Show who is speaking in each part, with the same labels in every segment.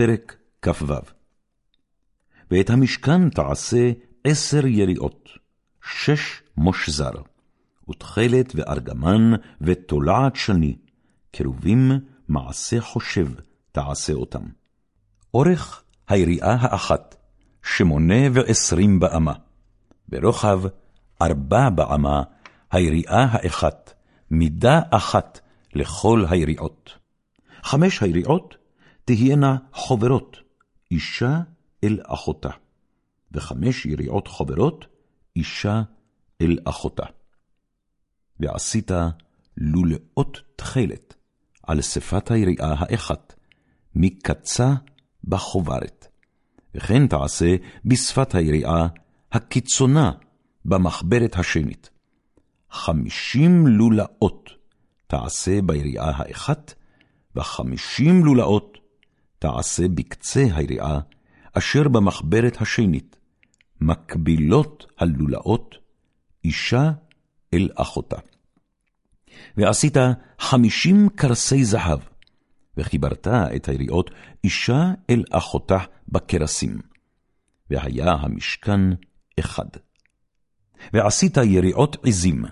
Speaker 1: פרק כ"ו ואת המשכן תעשה עשר יריעות, שש מושזר, ותכלת וארגמן ותולעת שני, קרובים מעשה חושב תעשה אותם. אורך היריעה האחת, שמונה ועשרים באמה, ברוחב ארבע באמה, היריעה האחת, מידה אחת לכל היריעות. חמש היריעות תהיינה חוברות, אישה אל אחותה, וחמש יריעות חוברות, אישה אל אחותה. ועשית לולאות תכלת על שפת היריעה האחת, מקצה בחוברת. וכן תעשה בשפת היריעה הקיצונה במחברת השנית. חמישים לולאות תעשה ביריעה האחת, וחמישים לולאות תעשה בקצה היריעה, אשר במחברת השנית, מקבילות הלולאות, אישה אל אחותה. ועשית חמישים קרסי זהב, וחיברת את היריעות אישה אל אחותה בקרסים, והיה המשכן אחד. ועשית יריעות עזים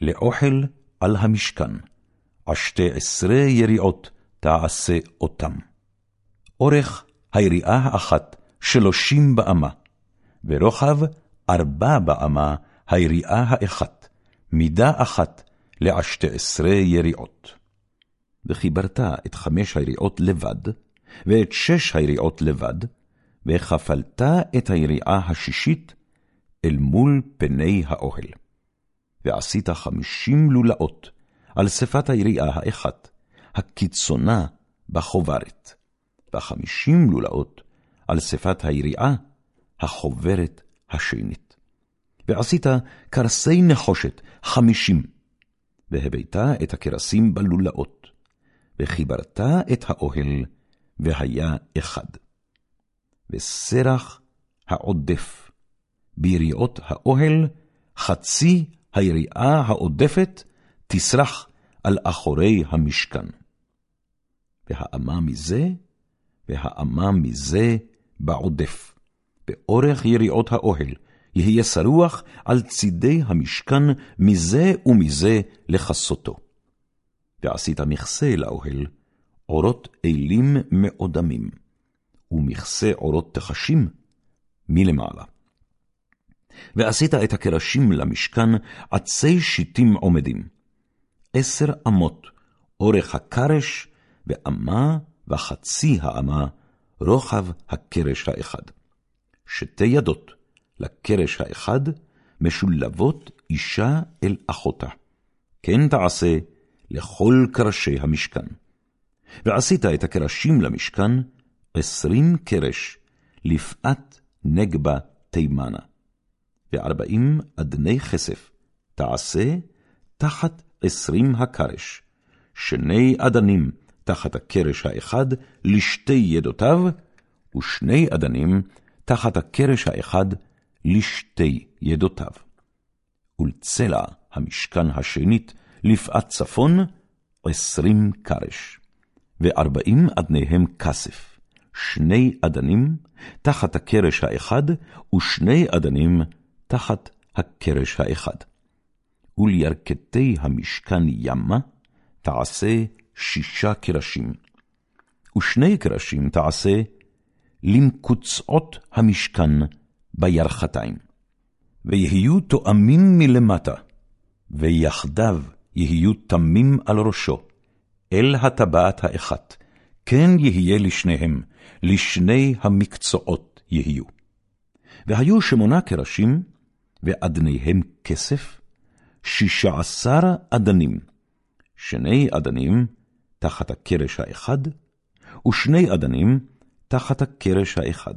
Speaker 1: לאוכל על המשכן, עשתי עשרה יריעות תעשה אותם. אורך היריעה האחת שלושים באמה, ורוחב ארבע באמה היריעה האחת, מידה אחת לעשתי עשרה יריעות. וחיברת את חמש היריעות לבד, ואת שש היריעות לבד, וכפלת את היריעה השישית אל מול פני האוהל. ועשית חמישים לולאות על שפת היריעה האחת, הקיצונה בחוברת, וחמישים לולאות על שפת היריעה, החוברת השנית. ועשית קרסי נחושת חמישים, והבאת את הקרסים בלולאות, וחיברת את האוהל, והיה אחד. וסרח העודף, ביריעות האוהל, חצי היריעה העודפת תסרח על אחורי המשכן. והאמה מזה, והאמה מזה בעודף. באורך יריעות האוהל, יהיה שרוח על צידי המשכן מזה ומזה לכסותו. ועשית מכסה לאוהל, אורות אלים מאודמים, ומכסה אורות תחשים מלמעלה. ועשית את הקרשים למשכן עצי שיטים עומדים, עשר אמות, אורך הקרש, ואמה וחצי האמה, רוחב הקרש האחד. שתי ידות לקרש האחד, משולבות אישה אל אחותה. כן תעשה לכל קרשי המשכן. ועשית את הקרשים למשכן, עשרים קרש, לפאת נגבה תימנה. וארבעים אדני כסף תעשה תחת עשרים הקרש, שני אדנים תחת הקרש האחד לשתי ידותיו, ושני אדנים תחת הקרש האחד לשתי ידותיו. ולצלע המשכן השנית לפאת צפון עשרים קרש, וארבעים אדניהם כסף, שני אדנים תחת הקרש האחד, ושני אדנים תחת הקרש האחד. ולירכתי המשכן ימה, תעשה שישה קרשים, ושני קרשים תעשה למקוצעות המשכן בירכתיים. ויהיו תואמים מלמטה, ויחדיו יהיו תמים על ראשו, אל הטבעת האחת, כן יהיה לשניהם, לשני המקצועות יהיו. והיו שמונה קרשים, ואדניהם כסף, שישה עשר אדנים, שני אדנים תחת הקרש האחד, ושני אדנים תחת הקרש האחד.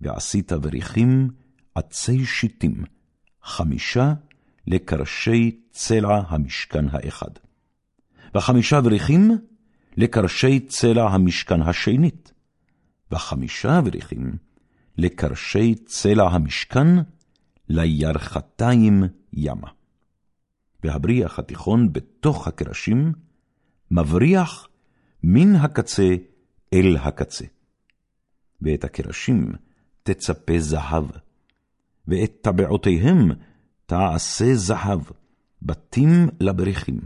Speaker 1: ועשית בריחים עצי שיטים, חמישה לקרשי צלע המשכן האחד. וחמישה בריחים לקרשי צלע המשכן השנית, וחמישה בריחים לקרשי צלע המשכן לירכתיים ימה. והבריח התיכון בתוך הקרשים, מבריח מן הקצה אל הקצה. ואת הקרשים תצפה זהב, ואת טבעותיהם תעשה זהב, בתים לבריחים,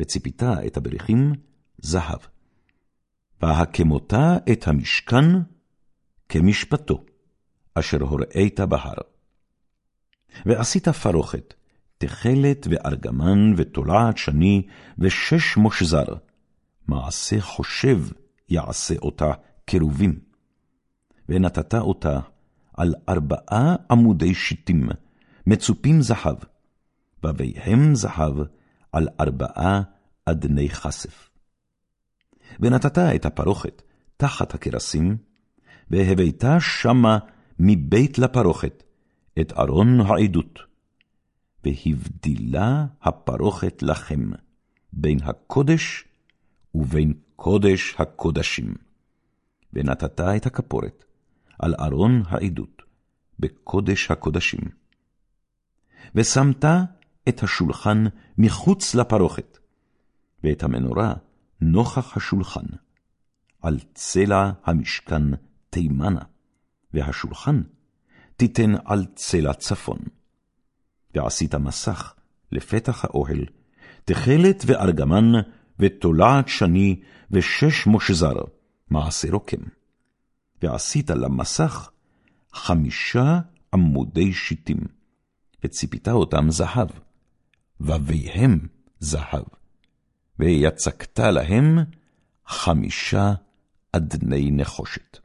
Speaker 1: וציפיתה את הבריחים זהב. והקמותה את המשכן כמשפטו, אשר הוראית בהר. ועשית פרוכת, תכלת וארגמן ותולעת שני, ושש מושזר, מעשה חושב יעשה אותה קרובים. ונתת אותה על ארבעה עמודי שיטים, מצופים זהב, בביהם זהב על ארבעה אדני כסף. ונתת את הפרוכת תחת הכרסים, והבאת שמה מבית לפרוכת את ארון העדות, והבדילה הפרוכת לכם בין הקודש ובין קודש הקודשים. ונתת את הכפורת על ארון העדות, בקודש הקודשים. ושמת את השולחן מחוץ לפרוכת, ואת המנורה נוכח השולחן, על צלע המשכן תימנה, והשולחן תיתן על צלע צפון. ועשית מסך לפתח האוהל, תכלת וארגמן, ותולעת שני, ושש מושזר, מעשה רוקם. ועשית למסך חמישה עמודי שיטים, וציפית אותם זהב, וביהם זהב, ויצקת להם חמישה אדני נחושת.